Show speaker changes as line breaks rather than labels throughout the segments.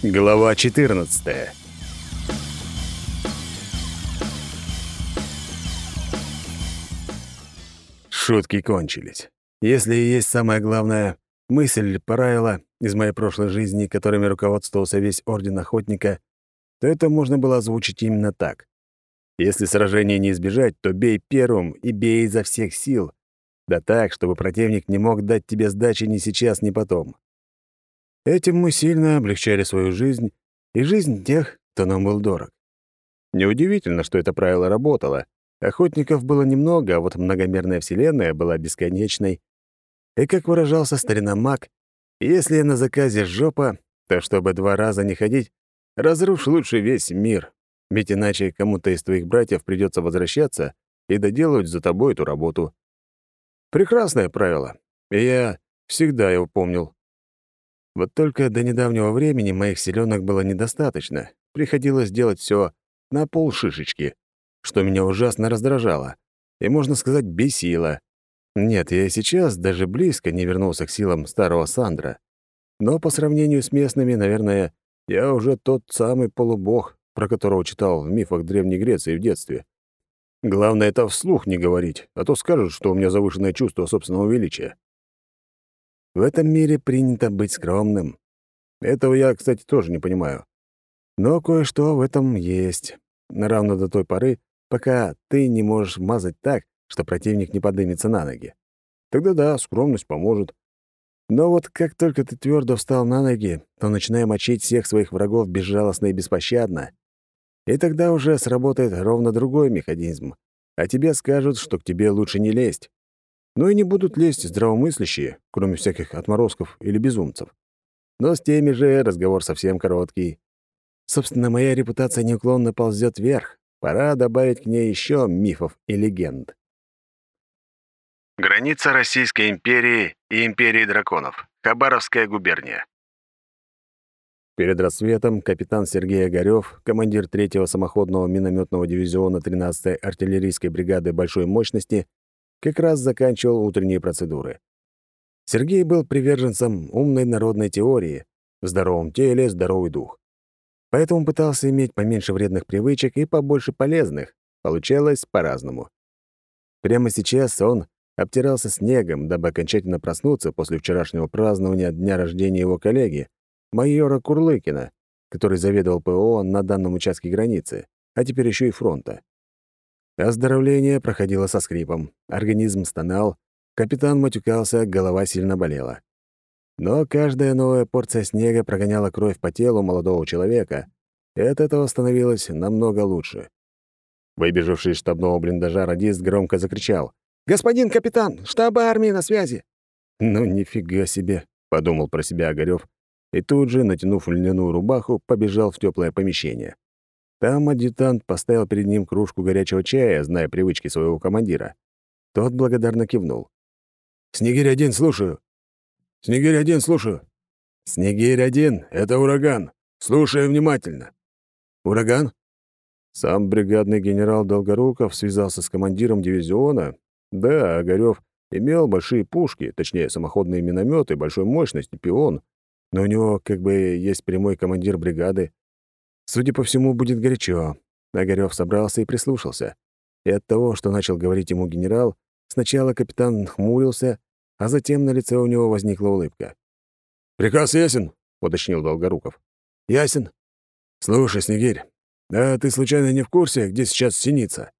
Глава 14. Шутки кончились. Если и есть самое главное мысль, правило из моей прошлой жизни, которыми руководствовался весь Орден Охотника, то это можно было озвучить именно так. Если сражения не избежать, то бей первым и бей изо всех сил. Да так, чтобы противник не мог дать тебе сдачи ни сейчас, ни потом. Этим мы сильно облегчали свою жизнь и жизнь тех, кто нам был дорог. Неудивительно, что это правило работало. Охотников было немного, а вот многомерная вселенная была бесконечной. И, как выражался старина маг, если на заказе жопа, то чтобы два раза не ходить, разрушь лучше весь мир, ведь иначе кому-то из твоих братьев придется возвращаться и доделывать за тобой эту работу. Прекрасное правило, и я всегда его помнил. Вот только до недавнего времени моих селенок было недостаточно. Приходилось делать все на полшишечки, что меня ужасно раздражало и, можно сказать, бесило. Нет, я сейчас даже близко не вернулся к силам старого Сандра. Но по сравнению с местными, наверное, я уже тот самый полубог, про которого читал в мифах Древней Греции в детстве. Главное — это вслух не говорить, а то скажут, что у меня завышенное чувство собственного величия. В этом мире принято быть скромным. Этого я, кстати, тоже не понимаю. Но кое-что в этом есть. Равно до той поры, пока ты не можешь мазать так, что противник не поднимется на ноги. Тогда да, скромность поможет. Но вот как только ты твердо встал на ноги, то начинай мочить всех своих врагов безжалостно и беспощадно. И тогда уже сработает ровно другой механизм. А тебе скажут, что к тебе лучше не лезть но и не будут лезть здравомыслящие, кроме всяких отморозков или безумцев. Но с теми же разговор совсем короткий. Собственно, моя репутация неуклонно ползет вверх. Пора добавить к ней еще мифов и легенд.
Граница Российской империи и империи драконов. Хабаровская губерния.
Перед рассветом капитан Сергей Огарёв, командир 3-го самоходного минометного дивизиона 13-й артиллерийской бригады большой мощности, как раз заканчивал утренние процедуры. Сергей был приверженцем умной народной теории «в здоровом теле здоровый дух». Поэтому пытался иметь поменьше вредных привычек и побольше полезных. Получалось по-разному. Прямо сейчас он обтирался снегом, дабы окончательно проснуться после вчерашнего празднования дня рождения его коллеги, майора Курлыкина, который заведовал ПО на данном участке границы, а теперь еще и фронта. Оздоровление проходило со скрипом. Организм стонал, капитан матюкался, голова сильно болела. Но каждая новая порция снега прогоняла кровь по телу молодого человека, и от этого становилось намного лучше. Выбежавший из штабного блиндажа радист громко закричал. «Господин капитан, штаб армии на связи!» «Ну, нифига себе!» — подумал про себя Огарёв, и тут же, натянув льняную рубаху, побежал в теплое помещение. Там адъютант поставил перед ним кружку горячего чая, зная привычки своего командира. Тот благодарно кивнул. «Снегирь-один, слушаю». «Снегирь-один, слушаю». «Снегирь-один, это ураган. Слушаю внимательно». «Ураган?» Сам бригадный генерал Долгоруков связался с командиром дивизиона. Да, Огарёв имел большие пушки, точнее, самоходные минометы большой мощности, пион, но у него как бы есть прямой командир бригады, Судя по всему, будет горячо. Огарёв собрался и прислушался. И от того, что начал говорить ему генерал, сначала капитан хмурился, а затем на лице у него возникла улыбка. «Приказ ясен?» — уточнил Долгоруков. «Ясен. Слушай, Снегирь, а ты случайно не в курсе, где сейчас синица?»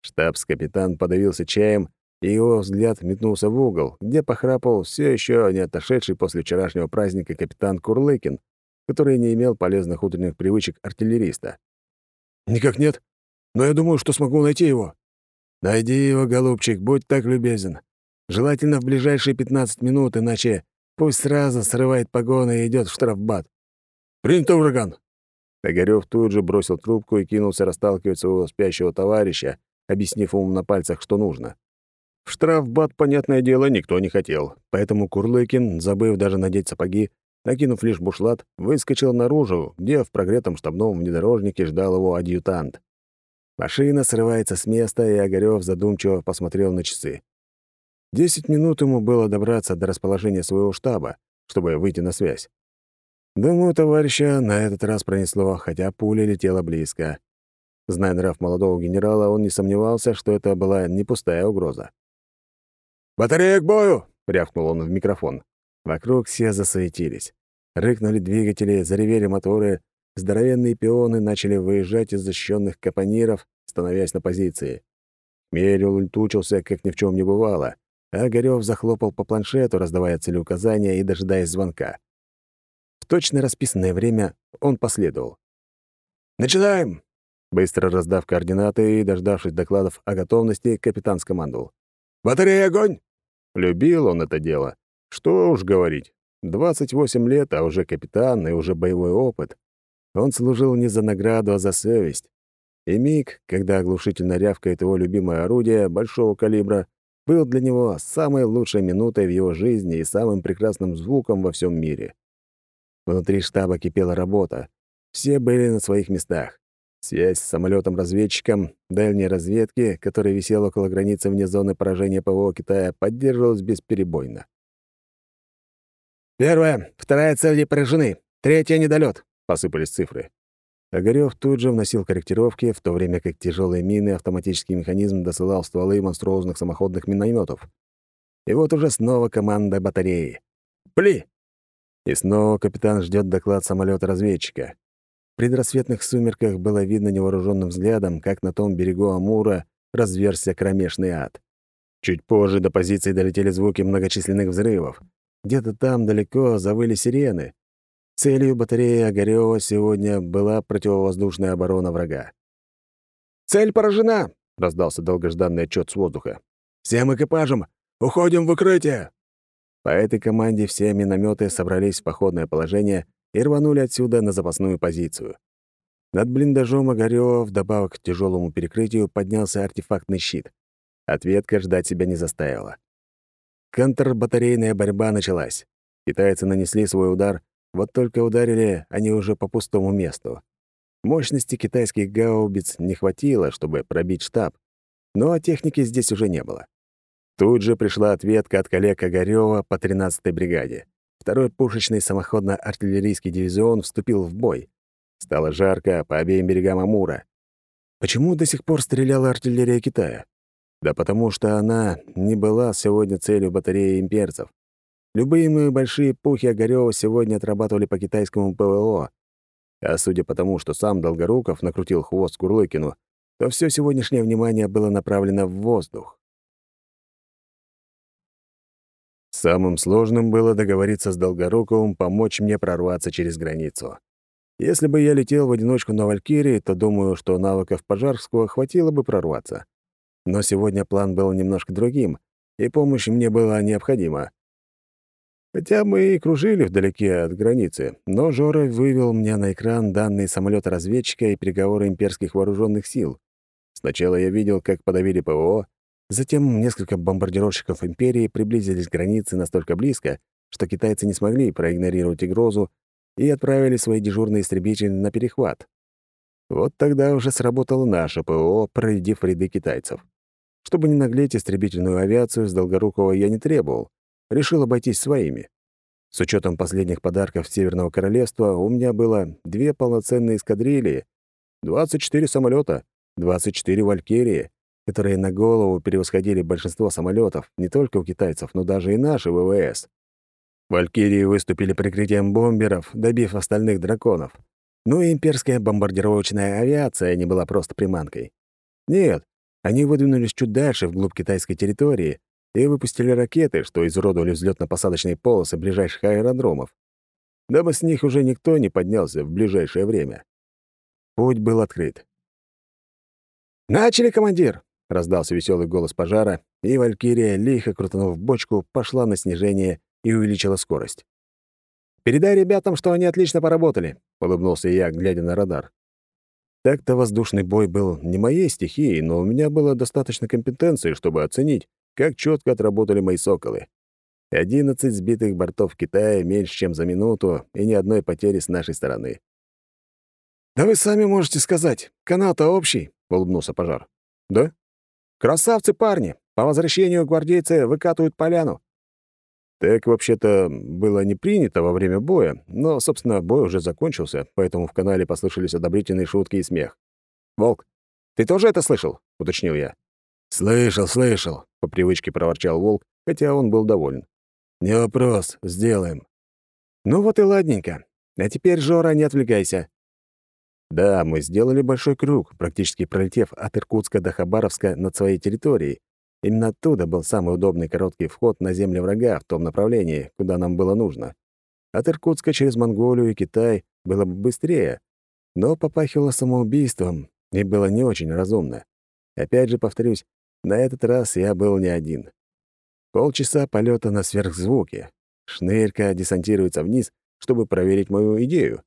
Штабс-капитан подавился чаем, и его взгляд метнулся в угол, где похрапал все еще не отошедший после вчерашнего праздника капитан Курлыкин, который не имел полезных утренних привычек артиллериста. «Никак нет. Но я думаю, что смогу найти его». «Найди его, голубчик, будь так любезен. Желательно в ближайшие 15 минут, иначе пусть сразу срывает погоны и идет в штрафбат». «Принято, ураган!» Огарёв тут же бросил трубку и кинулся расталкивать своего спящего товарища, объяснив ему на пальцах, что нужно. В штрафбат, понятное дело, никто не хотел, поэтому Курлыкин, забыв даже надеть сапоги, Накинув лишь бушлат, выскочил наружу, где в прогретом штабном внедорожнике ждал его адъютант. Машина срывается с места, и Огарёв задумчиво посмотрел на часы. Десять минут ему было добраться до расположения своего штаба, чтобы выйти на связь. Думаю, товарища на этот раз пронесло, хотя пуля летела близко. Зная нрав молодого генерала, он не сомневался, что это была не пустая угроза. «Батарея к бою!» — рявкнул он в микрофон. Вокруг все засуетились. Рыкнули двигатели, заревели моторы, здоровенные пионы начали выезжать из защищенных капониров, становясь на позиции. Хмель улетучился, как ни в чем не бывало, а Огарёв захлопал по планшету, раздавая целеуказания и дожидаясь звонка. В точно расписанное время он последовал. «Начинаем!» Быстро раздав координаты и дождавшись докладов о готовности, капитан скомандовал. «Батарея, огонь!» Любил он это дело. Что уж говорить. 28 лет, а уже капитан и уже боевой опыт. Он служил не за награду, а за совесть. И миг, когда оглушительно рявкает его любимое орудие большого калибра, был для него самой лучшей минутой в его жизни и самым прекрасным звуком во всем мире. Внутри штаба кипела работа. Все были на своих местах. Связь с самолетом-разведчиком дальней разведки, который висел около границы вне зоны поражения ПВО Китая, поддерживалась бесперебойно. «Первая, вторая цели поражены, третья — недолет», — посыпались цифры. Огарёв тут же вносил корректировки, в то время как тяжелые мины автоматический механизм досылал стволы монструозных самоходных минометов. И вот уже снова команда батареи. «Пли!» И снова капитан ждет доклад самолета разведчика в предрассветных сумерках было видно невооруженным взглядом, как на том берегу Амура разверзся кромешный ад. Чуть позже до позиции долетели звуки многочисленных взрывов. Где-то там далеко завыли сирены. Целью батареи Огарёва сегодня была противовоздушная оборона врага. «Цель поражена!» — раздался долгожданный отчет с воздуха. «Всем экипажам! Уходим в укрытие!» По этой команде все минометы собрались в походное положение и рванули отсюда на запасную позицию. Над блиндажом Огарёва, вдобавок к тяжелому перекрытию, поднялся артефактный щит. Ответка ждать себя не заставила. Контрбатарейная борьба началась. Китайцы нанесли свой удар, вот только ударили они уже по пустому месту. Мощности китайских гаубиц не хватило, чтобы пробить штаб, но техники здесь уже не было. Тут же пришла ответка от коллег Огарёва по 13-й бригаде. Второй пушечный самоходно-артиллерийский дивизион вступил в бой. Стало жарко по обеим берегам Амура. Почему до сих пор стреляла артиллерия Китая? Да потому что она не была сегодня целью батареи имперцев. Любые мои большие пухи Огарёва сегодня отрабатывали по китайскому ПВО. А судя по тому, что сам Долгоруков накрутил хвост Курлыкину, то все сегодняшнее внимание было направлено в воздух. Самым сложным было договориться с Долгоруковым помочь мне прорваться через границу. Если бы я летел в одиночку на Валькирии, то думаю, что навыков Пожарского хватило бы прорваться. Но сегодня план был немножко другим, и помощь мне была необходима. Хотя мы и кружили вдалеке от границы, но Жора вывел мне на экран данные самолета-разведчика и переговоры имперских вооруженных сил. Сначала я видел, как подавили ПВО, Затем несколько бомбардировщиков Империи приблизились к границе настолько близко, что китайцы не смогли проигнорировать угрозу и отправили свои дежурные истребители на перехват. Вот тогда уже сработало наше ПО, проредив ряды китайцев. Чтобы не наглеть истребительную авиацию, с Долгорукова я не требовал. Решил обойтись своими. С учетом последних подарков Северного Королевства у меня было две полноценные эскадрильи, 24 самолета, 24 «Валькирии», которые на голову превосходили большинство самолетов не только у китайцев, но даже и наши ВВС. Валькирии выступили прикрытием бомберов, добив остальных драконов. Ну и имперская бомбардировочная авиация не была просто приманкой. Нет, они выдвинулись чуть дальше, вглубь китайской территории, и выпустили ракеты, что изуродовали взлетно-посадочные полосы ближайших аэродромов. Дабы с них уже никто не поднялся в ближайшее время. Путь был открыт. «Начали, командир!» Раздался веселый голос пожара, и Валькирия, лихо крутанув бочку, пошла на снижение и увеличила скорость. «Передай ребятам, что они отлично поработали», — улыбнулся я, глядя на радар. Так-то воздушный бой был не моей стихией, но у меня было достаточно компетенции, чтобы оценить, как четко отработали мои соколы. Одиннадцать сбитых бортов Китая меньше, чем за минуту, и ни одной потери с нашей стороны. «Да вы сами можете сказать, канал-то общий», — улыбнулся пожар. «Да? Красавцы парни! По возвращению гвардейцы выкатывают поляну. Так вообще-то было не принято во время боя, но, собственно, бой уже закончился, поэтому в канале послышались одобрительные шутки и смех. «Волк, ты тоже это слышал?» — уточнил я.
«Слышал, слышал», — по привычке проворчал Волк, хотя он был доволен. «Не вопрос, сделаем».
«Ну вот и ладненько. А теперь, Жора, не отвлекайся». Да, мы сделали большой круг, практически пролетев от Иркутска до Хабаровска над своей территорией, Именно оттуда был самый удобный короткий вход на земли врага в том направлении, куда нам было нужно. От Иркутска через Монголию и Китай было бы быстрее, но попахивало самоубийством и было не очень разумно. Опять же, повторюсь, на этот раз я был не один. Полчаса полета на сверхзвуке. Шнырька десантируется вниз, чтобы проверить мою идею.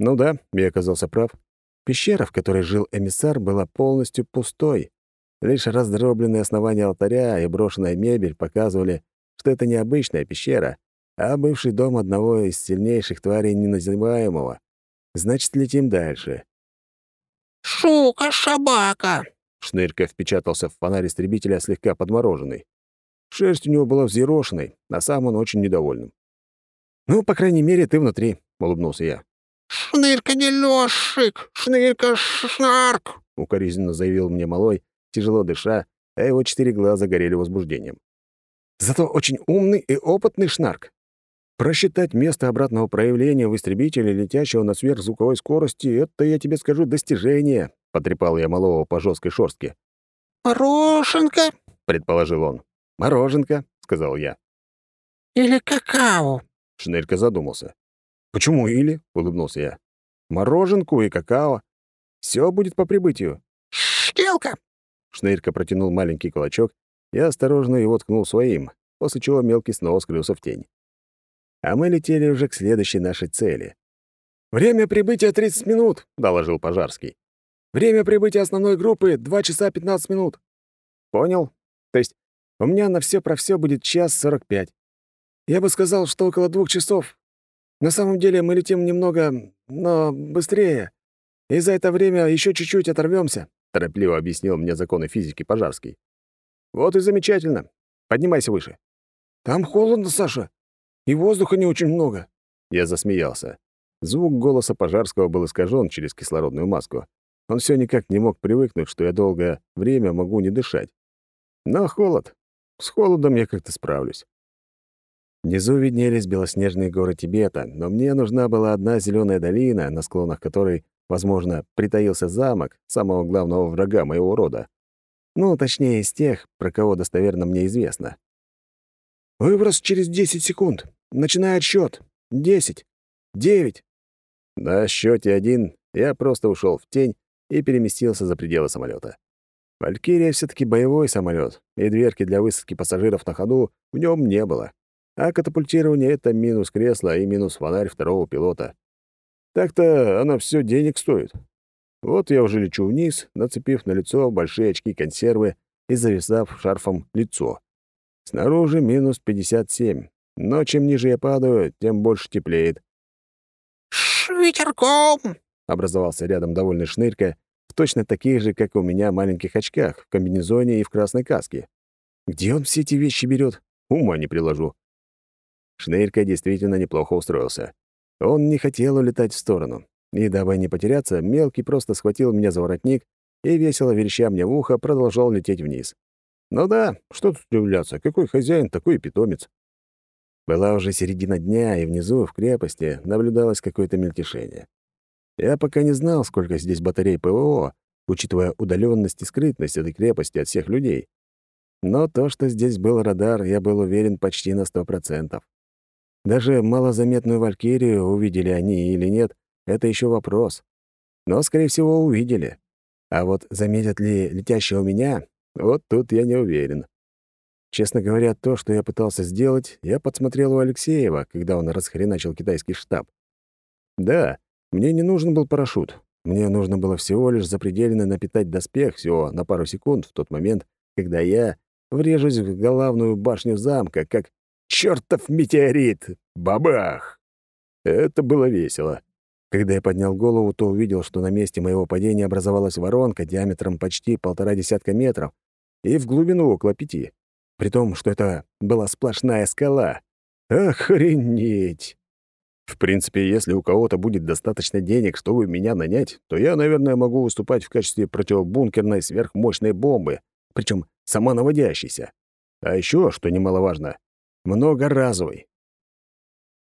Ну да, я оказался прав. Пещера, в которой жил эмиссар, была полностью пустой. Лишь раздробленные основания алтаря и брошенная мебель показывали, что это не обычная пещера, а бывший дом одного из сильнейших тварей неназываемого. Значит, летим дальше.
«Шука, собака!»
Шнырька впечатался в фонарь истребителя, слегка подмороженный. Шерсть у него была взъерошенной, а сам он очень недовольным. «Ну, по крайней мере, ты внутри», — улыбнулся я.
«Шнырька не лёшик, шнырька шнарк», —
укоризненно заявил мне малой, тяжело дыша, а его четыре глаза горели возбуждением. Зато очень умный и опытный шнарк. Просчитать место обратного проявления в истребителе, летящего на сверхзвуковой скорости, это, я тебе скажу, достижение, — потрепал я малого по жесткой шорстке.
«Мороженка?»
— предположил он. «Мороженка», — сказал я.
«Или какао?»
— Шнырька задумался. «Почему или?» — улыбнулся я. «Мороженку и какао. Все будет по прибытию».
«Штелка!»
Шнырька протянул маленький кулачок и осторожно его ткнул своим, после чего мелкий снова скрылся в тень. А мы летели уже к следующей нашей цели. «Время прибытия 30 минут», — доложил Пожарский. «Время прибытия основной группы — 2 часа 15 минут». «Понял. То есть у меня на все про все будет час 45. Я бы сказал, что около двух часов. На самом деле мы летим немного, но быстрее. И за это время еще чуть-чуть оторвемся торопливо объяснил мне законы физики Пожарский. «Вот и замечательно. Поднимайся выше». «Там холодно, Саша, и воздуха не очень много». Я засмеялся. Звук голоса Пожарского был искажен через кислородную маску. Он все никак не мог привыкнуть, что я долгое время могу не дышать. Но холод. С холодом я как-то справлюсь. Внизу виднелись белоснежные горы Тибета, но мне нужна была одна зеленая долина, на склонах которой Возможно, притаился замок самого главного врага моего рода. Ну, точнее, из тех, про кого достоверно мне известно. «Выброс через 10 секунд. Начинай отсчет. Десять. Девять». На счете один я просто ушел в тень и переместился за пределы самолета. «Валькирия» все таки боевой самолет, и дверки для высадки пассажиров на ходу в нем не было. А катапультирование — это минус кресло и минус фонарь второго пилота. Так-то она все денег стоит. Вот я уже лечу вниз, нацепив на лицо большие очки консервы и зависав шарфом лицо. Снаружи минус 57, но чем ниже я падаю, тем больше теплеет.
«С ветерком!»
— образовался рядом довольный шнырька, в точно таких же, как у меня, маленьких очках, в комбинезоне и в красной каске. Где он все эти вещи берет? Ума не приложу. Шнырька действительно неплохо устроился. Он не хотел улетать в сторону. И дабы не потеряться, мелкий просто схватил меня за воротник и, весело вереща мне в ухо, продолжал лететь вниз. Ну да, что тут удивляться, какой хозяин, такой и питомец. Была уже середина дня, и внизу, в крепости, наблюдалось какое-то мельтешение. Я пока не знал, сколько здесь батарей ПВО, учитывая удаленность и скрытность этой крепости от всех людей. Но то, что здесь был радар, я был уверен почти на сто процентов. Даже малозаметную валькирию увидели они или нет, это еще вопрос. Но, скорее всего, увидели. А вот заметят ли летящего меня, вот тут я не уверен. Честно говоря, то, что я пытался сделать, я подсмотрел у Алексеева, когда он расхреначил китайский штаб. Да, мне не нужен был парашют. Мне нужно было всего лишь запредельно напитать доспех всего на пару секунд в тот момент, когда я врежусь в главную башню замка, как Чёртов метеорит! Бабах! Это было весело. Когда я поднял голову, то увидел, что на месте моего падения образовалась воронка диаметром почти полтора десятка метров и в глубину около пяти. При том, что это была сплошная скала, Охренеть! В принципе, если у кого-то будет достаточно денег, чтобы меня нанять, то я, наверное, могу выступать в качестве противобункерной сверхмощной бомбы, причем самонаводящейся. А еще, что немаловажно, многоразовой.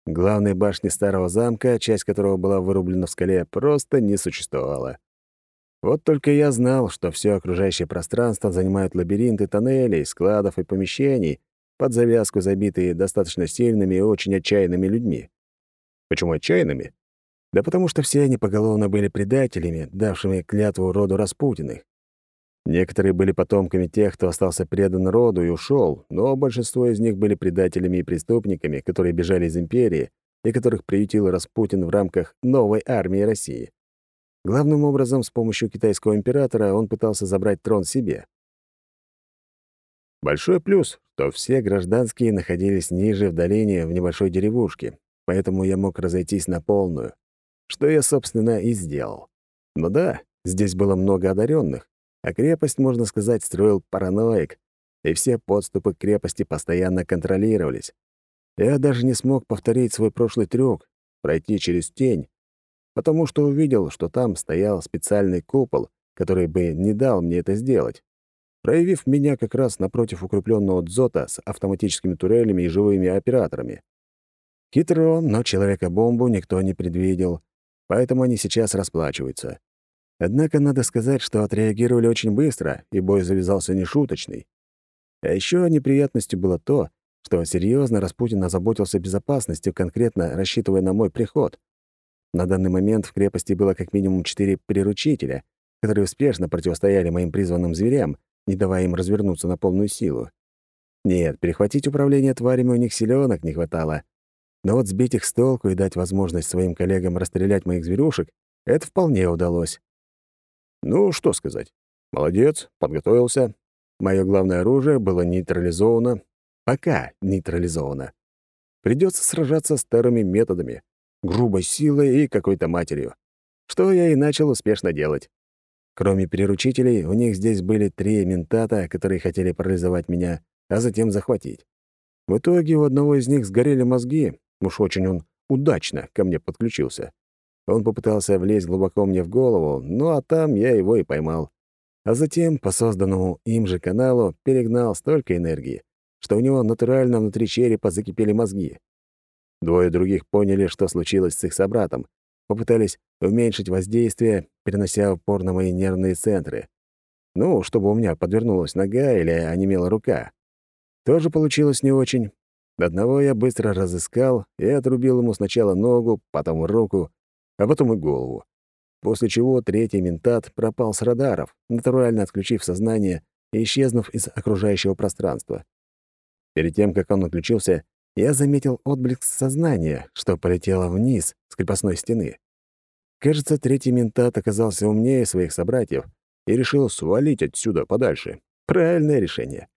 Главной башни старого замка, часть которого была вырублена в скале, просто не существовало. Вот только я знал, что все окружающее пространство занимают лабиринты тоннелей, складов и помещений, под завязку забитые достаточно сильными и очень отчаянными людьми. Почему отчаянными? Да потому что все они поголовно были предателями, давшими клятву роду Распутиных. Некоторые были потомками тех, кто остался предан роду и ушел, но большинство из них были предателями и преступниками, которые бежали из империи и которых приютил Распутин в рамках новой армии России. Главным образом, с помощью китайского императора он пытался забрать трон себе. Большой плюс, что все гражданские находились ниже в долине в небольшой деревушке, поэтому я мог разойтись на полную, что я, собственно, и сделал. Но да, здесь было много одаренных, а крепость, можно сказать, строил параноик, и все подступы к крепости постоянно контролировались. Я даже не смог повторить свой прошлый трюк, пройти через тень, потому что увидел, что там стоял специальный купол, который бы не дал мне это сделать, проявив меня как раз напротив укрепленного дзота с автоматическими турелями и живыми операторами. Хитро, но человека-бомбу никто не предвидел, поэтому они сейчас расплачиваются. Однако надо сказать, что отреагировали очень быстро, и бой завязался нешуточный. А еще неприятностью было то, что серьезно Распутин озаботился безопасностью, конкретно рассчитывая на мой приход. На данный момент в крепости было как минимум четыре приручителя, которые успешно противостояли моим призванным зверям, не давая им развернуться на полную силу. Нет, перехватить управление тварями у них силёнок не хватало, но вот сбить их с толку и дать возможность своим коллегам расстрелять моих зверюшек — это вполне удалось. Ну, что сказать. Молодец, подготовился. Мое главное оружие было нейтрализовано. Пока нейтрализовано. Придется сражаться старыми методами, грубой силой и какой-то матерью. Что я и начал успешно делать. Кроме переручителей, у них здесь были три ментата, которые хотели парализовать меня, а затем захватить. В итоге у одного из них сгорели мозги, Уж очень он удачно ко мне подключился. Он попытался влезть глубоко мне в голову, ну а там я его и поймал. А затем по созданному им же каналу перегнал столько энергии, что у него натурально внутри черепа закипели мозги. Двое других поняли, что случилось с их собратом, попытались уменьшить воздействие, перенося упор на мои нервные центры. Ну, чтобы у меня подвернулась нога или онемела рука. Тоже получилось не очень, Одного я быстро разыскал и отрубил ему сначала ногу, потом руку, а потом и голову. После чего третий ментат пропал с радаров, натурально отключив сознание и исчезнув из окружающего пространства. Перед тем, как он отключился, я заметил отблеск сознания, что полетело вниз с крепостной стены. Кажется, третий ментат оказался умнее своих собратьев и решил свалить отсюда подальше. Правильное решение.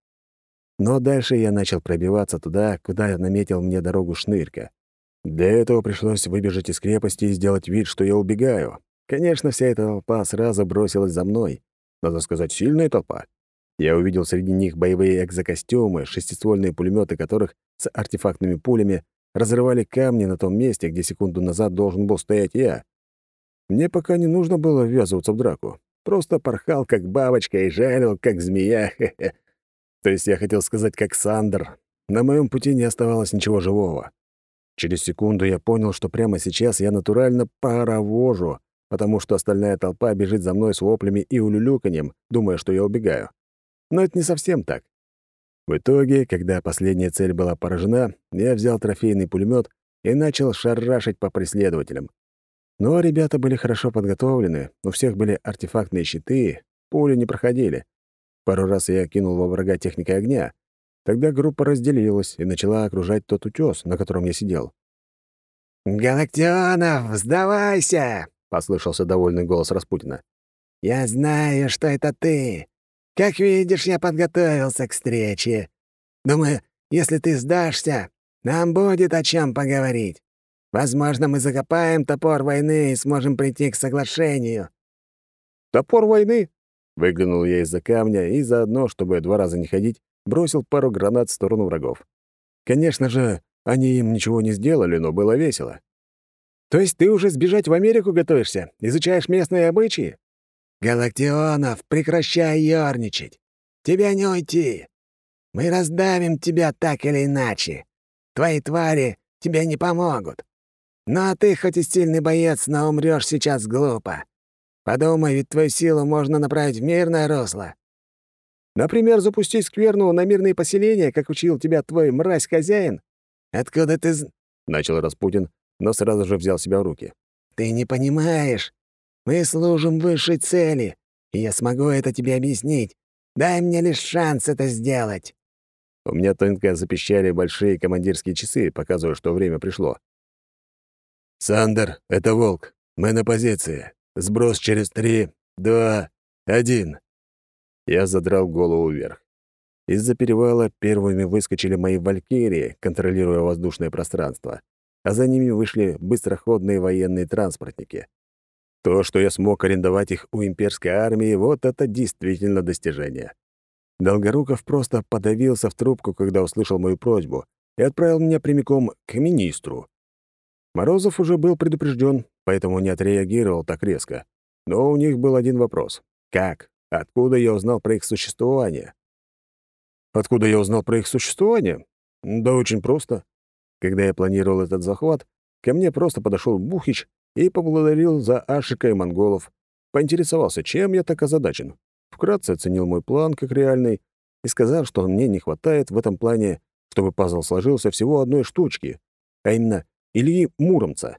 Но дальше я начал пробиваться туда, куда наметил мне дорогу шнырька. Для этого пришлось выбежать из крепости и сделать вид, что я убегаю. Конечно, вся эта толпа сразу бросилась за мной. Надо сказать, сильная толпа. Я увидел среди них боевые экзокостюмы, шестиствольные пулеметы которых с артефактными пулями разрывали камни на том месте, где секунду назад должен был стоять я. Мне пока не нужно было ввязываться в драку. Просто порхал, как бабочка, и жалил, как змея. То есть я хотел сказать, как Сандер. На моем пути не оставалось ничего живого. Через секунду я понял, что прямо сейчас я натурально паровожу, потому что остальная толпа бежит за мной с воплями и улюлюканьем, думая, что я убегаю. Но это не совсем так. В итоге, когда последняя цель была поражена, я взял трофейный пулемет и начал шарашить по преследователям. Но ребята были хорошо подготовлены, у всех были артефактные щиты, пули не проходили. Пару раз я кинул во врага техникой огня. Тогда группа разделилась и начала окружать тот утес, на котором я сидел.
«Галактионов, сдавайся!»
— послышался довольный голос Распутина.
«Я знаю, что это ты. Как видишь, я подготовился к встрече. Думаю, если ты сдашься, нам будет о чем поговорить. Возможно, мы закопаем топор войны и сможем прийти к соглашению».
«Топор войны? Выглянул я из-за камня и заодно, чтобы два раза не ходить, бросил пару гранат в сторону врагов. Конечно же, они им ничего не сделали, но было весело.
То есть ты уже сбежать в Америку готовишься? Изучаешь местные обычаи? Галактионов, прекращай ёрничать. Тебя не уйти. Мы раздавим тебя так или иначе. Твои твари тебе не помогут. Но ты хоть и сильный боец, но умрёшь сейчас глупо. Подумай, ведь твою силу можно направить в мирное русло.
Например, запустить скверну на мирные поселения, как учил тебя твой мразь-хозяин.
Откуда ты
начал Распутин, но сразу же взял себя в руки.
Ты не понимаешь. Мы служим высшей цели, и я смогу это тебе объяснить. Дай мне лишь шанс это сделать.
У меня тонко запищали большие командирские часы, показывая, что время пришло.
«Сандер, это Волк. Мы на позиции. Сброс через три, два, один».
Я задрал голову вверх. Из-за перевала первыми выскочили мои валькирии, контролируя воздушное пространство, а за ними вышли быстроходные военные транспортники. То, что я смог арендовать их у имперской армии, вот это действительно достижение. Долгоруков просто подавился в трубку, когда услышал мою просьбу, и отправил меня прямиком к министру. Морозов уже был предупрежден, поэтому не отреагировал так резко. Но у них был один вопрос. Как? Откуда я узнал про их существование? Откуда я узнал про их существование? Да очень просто. Когда я планировал этот захват, ко мне просто подошел Бухич и поблагодарил за Ашика и монголов. Поинтересовался, чем я так озадачен. Вкратце оценил мой план как реальный и сказал, что мне не хватает в этом плане, чтобы пазл сложился всего одной штучки, а именно Ильи Муромца.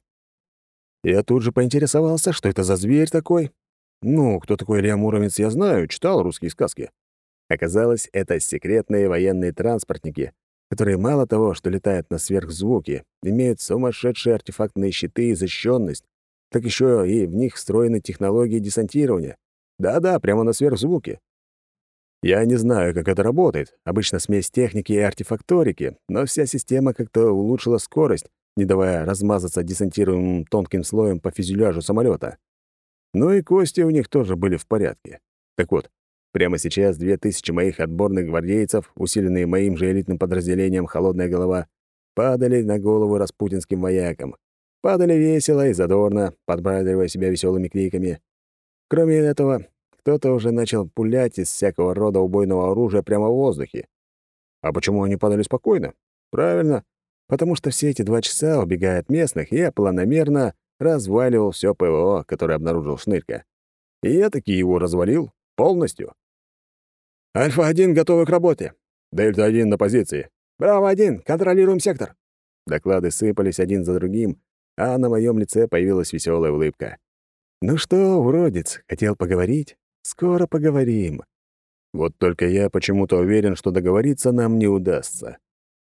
Я тут же поинтересовался, что это за зверь такой. Ну, кто такой Илья Муромец, я знаю, читал русские сказки. Оказалось, это секретные военные транспортники, которые мало того, что летают на сверхзвуки, имеют сумасшедшие артефактные щиты и защищенность, так еще и в них встроены технологии десантирования. Да-да, прямо на сверхзвуки. Я не знаю, как это работает. Обычно смесь техники и артефакторики, но вся система как-то улучшила скорость, не давая размазаться десантируемым тонким слоем по фюзеляжу самолета. Ну и кости у них тоже были в порядке. Так вот, прямо сейчас две тысячи моих отборных гвардейцев, усиленные моим же элитным подразделением «Холодная голова», падали на голову распутинским воякам. Падали весело и задорно, подбадривая себя веселыми криками. Кроме этого, кто-то уже начал пулять из всякого рода убойного оружия прямо в воздухе. А почему они падали спокойно? Правильно, потому что все эти два часа, убегая от местных, я планомерно разваливал все ПВО, которое обнаружил Шнырька. И я таки его развалил полностью. «Альфа-1 готовы к работе. Дельта-1 на позиции. Браво-1, контролируем сектор». Доклады сыпались один за другим, а на моем лице появилась веселая улыбка. «Ну что, уродец, хотел поговорить? Скоро поговорим». Вот только я почему-то уверен, что договориться нам не удастся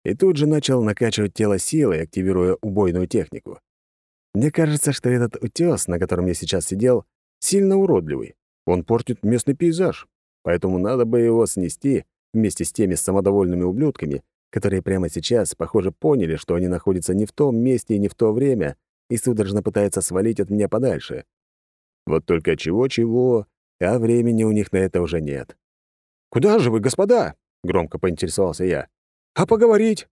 и тут же начал накачивать тело силой, активируя убойную технику. Мне кажется, что этот утес, на котором я сейчас сидел, сильно уродливый. Он портит местный пейзаж, поэтому надо бы его снести вместе с теми самодовольными ублюдками, которые прямо сейчас, похоже, поняли, что они находятся не в том месте и не в то время, и судорожно пытаются свалить от меня подальше. Вот только чего-чего, а времени у них на это уже нет. «Куда же вы, господа?» — громко поинтересовался я. «А поговорить?